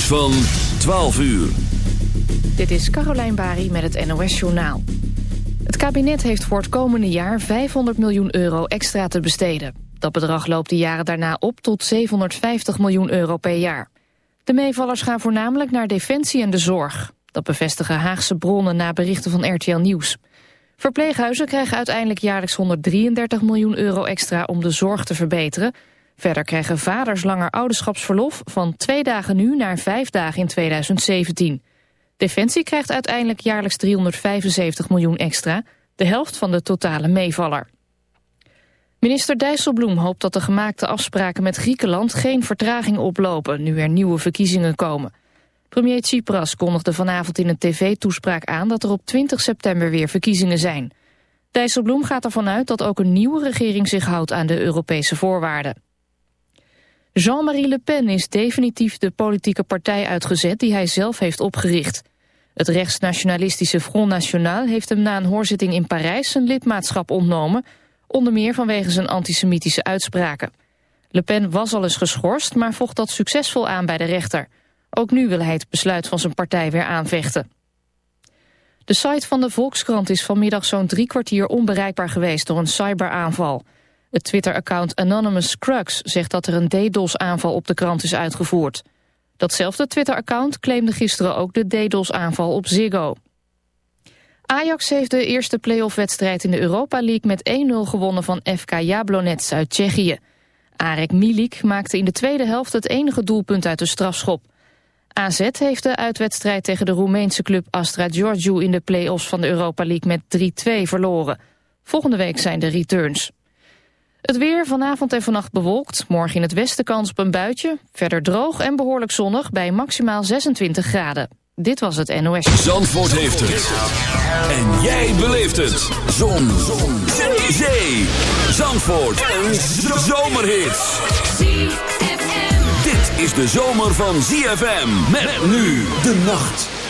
van 12 uur. Dit is Carolijn Bari met het NOS Journaal. Het kabinet heeft voor het komende jaar 500 miljoen euro extra te besteden. Dat bedrag loopt de jaren daarna op tot 750 miljoen euro per jaar. De meevallers gaan voornamelijk naar defensie en de zorg. Dat bevestigen Haagse bronnen na berichten van RTL Nieuws. Verpleeghuizen krijgen uiteindelijk jaarlijks 133 miljoen euro extra om de zorg te verbeteren... Verder krijgen vaders langer ouderschapsverlof van twee dagen nu naar vijf dagen in 2017. Defensie krijgt uiteindelijk jaarlijks 375 miljoen extra, de helft van de totale meevaller. Minister Dijsselbloem hoopt dat de gemaakte afspraken met Griekenland geen vertraging oplopen nu er nieuwe verkiezingen komen. Premier Tsipras kondigde vanavond in een tv-toespraak aan dat er op 20 september weer verkiezingen zijn. Dijsselbloem gaat ervan uit dat ook een nieuwe regering zich houdt aan de Europese voorwaarden. Jean-Marie Le Pen is definitief de politieke partij uitgezet die hij zelf heeft opgericht. Het rechtsnationalistische Front National heeft hem na een hoorzitting in Parijs zijn lidmaatschap ontnomen, onder meer vanwege zijn antisemitische uitspraken. Le Pen was al eens geschorst, maar vocht dat succesvol aan bij de rechter. Ook nu wil hij het besluit van zijn partij weer aanvechten. De site van de Volkskrant is vanmiddag zo'n drie kwartier onbereikbaar geweest door een cyberaanval. Het Twitter-account Anonymous Crux zegt dat er een DDoS-aanval op de krant is uitgevoerd. Datzelfde Twitter-account claimde gisteren ook de DDoS-aanval op Ziggo. Ajax heeft de eerste playoff-wedstrijd in de Europa League met 1-0 gewonnen van FK Jablonec uit Tsjechië. Arek Milik maakte in de tweede helft het enige doelpunt uit de strafschop. AZ heeft de uitwedstrijd tegen de Roemeense club Astra Giorgio in de play-offs van de Europa League met 3-2 verloren. Volgende week zijn de returns. Het weer vanavond en vannacht bewolkt. Morgen in het westen kans op een buitje. Verder droog en behoorlijk zonnig bij maximaal 26 graden. Dit was het NOS. Zandvoort heeft het. En jij beleeft het. Zon. Zee. Zandvoort. Een zomerhit. Dit is de zomer van ZFM. Met nu de nacht.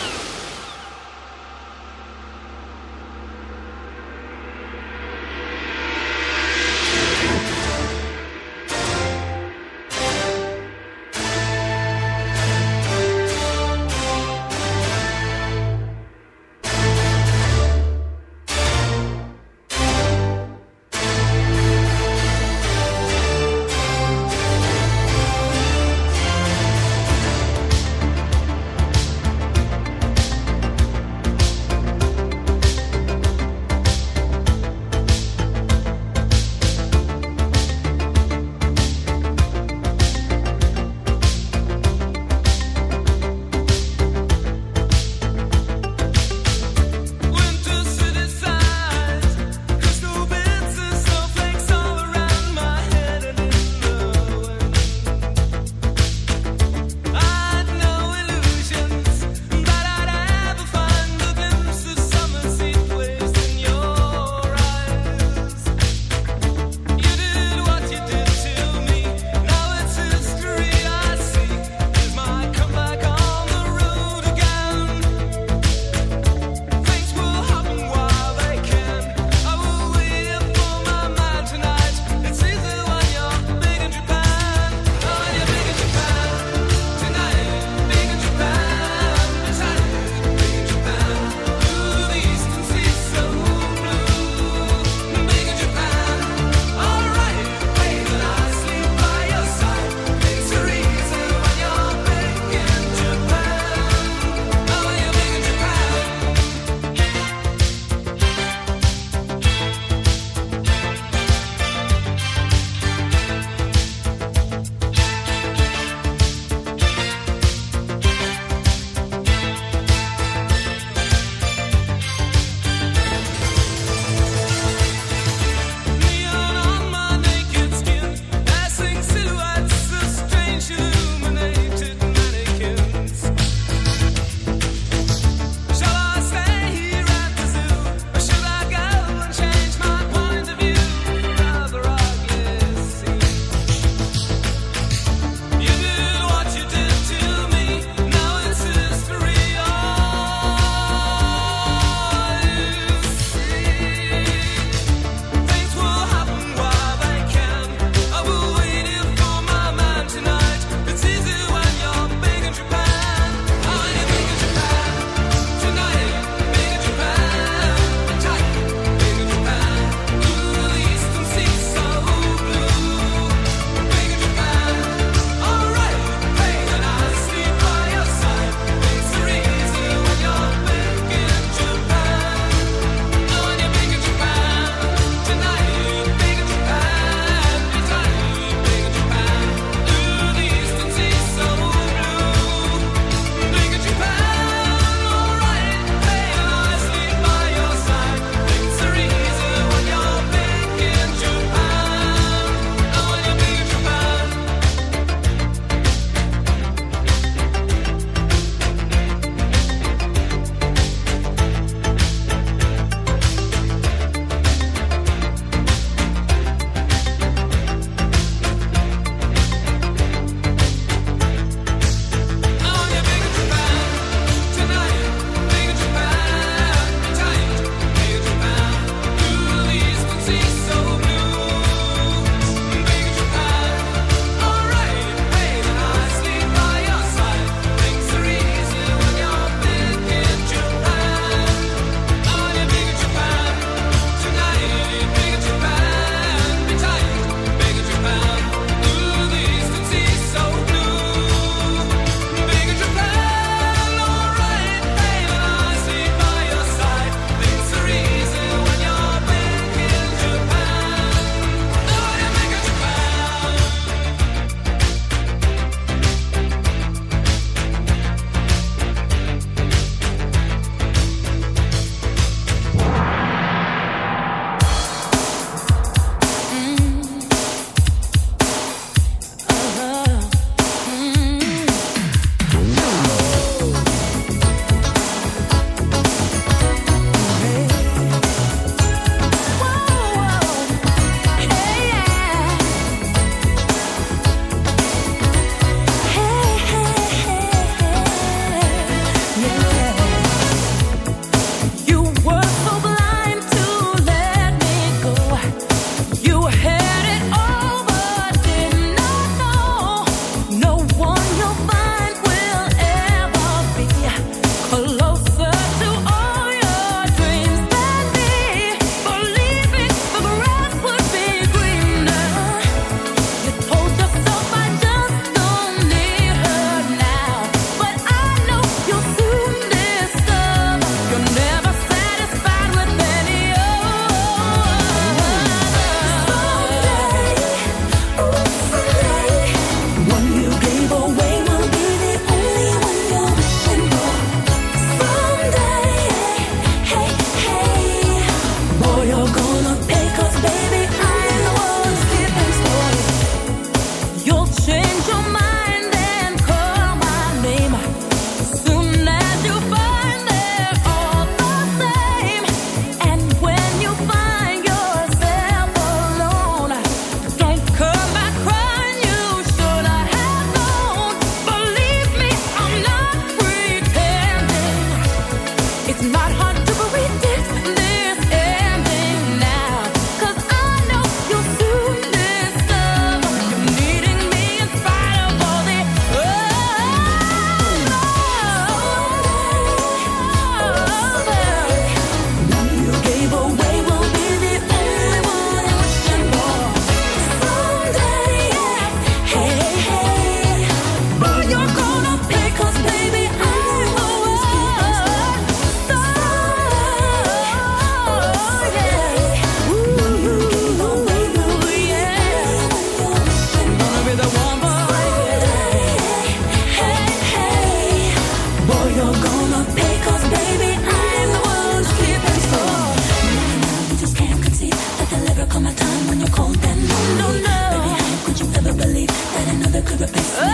No, no. Baby, how could you ever believe that another could replace oh,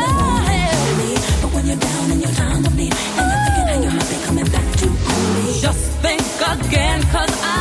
me? But when you're down and you're and you're thinking be coming back to. Just think again, cause I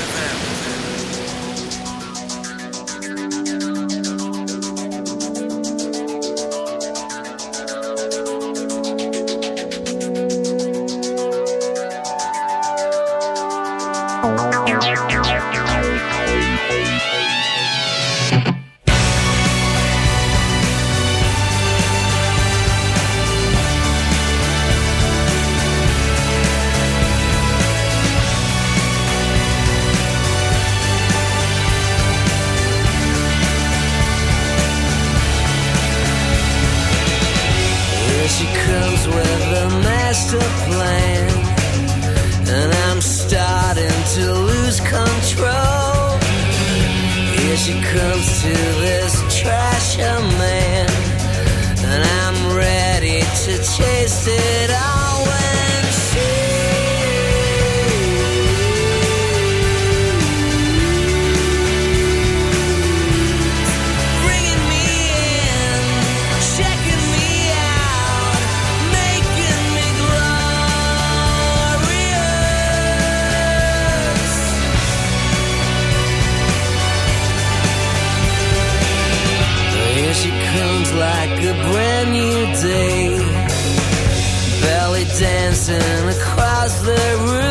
with a master plan, and I'm starting to lose control. Here she comes to this trashy man, and I'm ready to chase it all. there room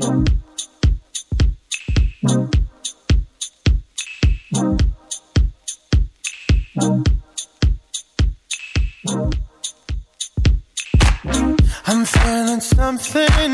I'm feeling something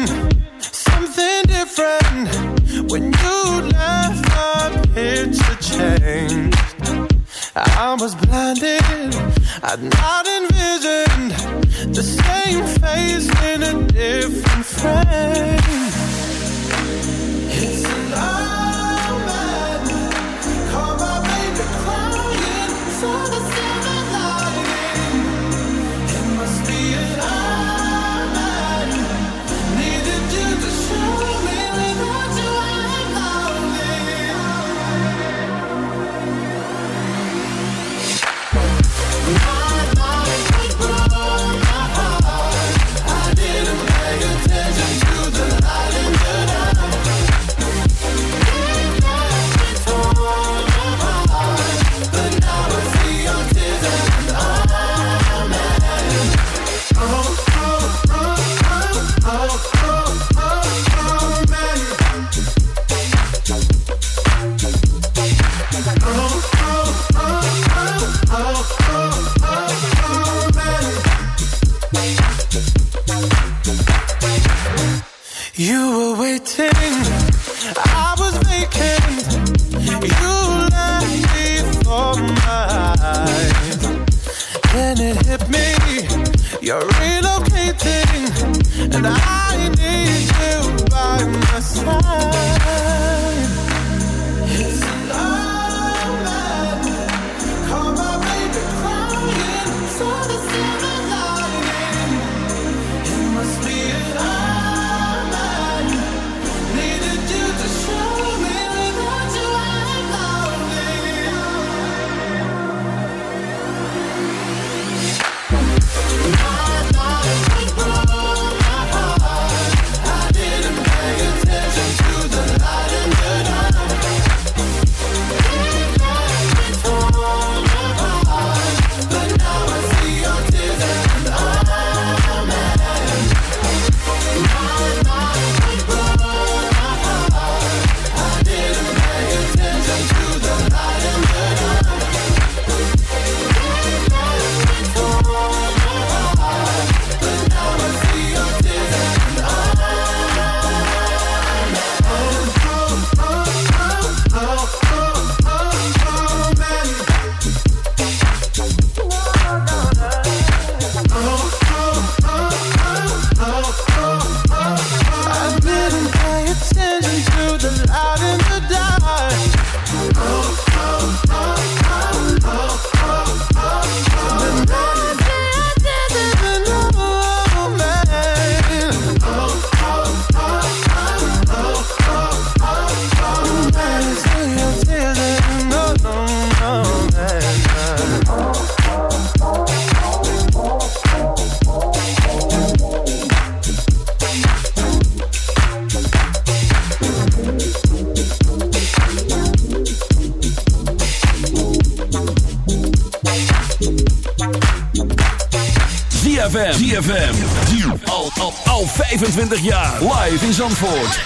25 jaar. Live in Zandvoort.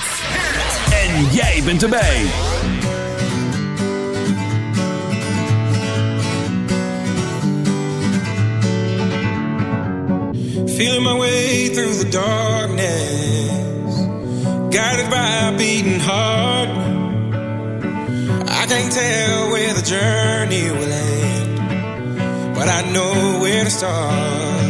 En jij bent erbij. Feeling my way through the darkness. Guided by a beating heart. I can't tell where the journey will end. But I know where to start.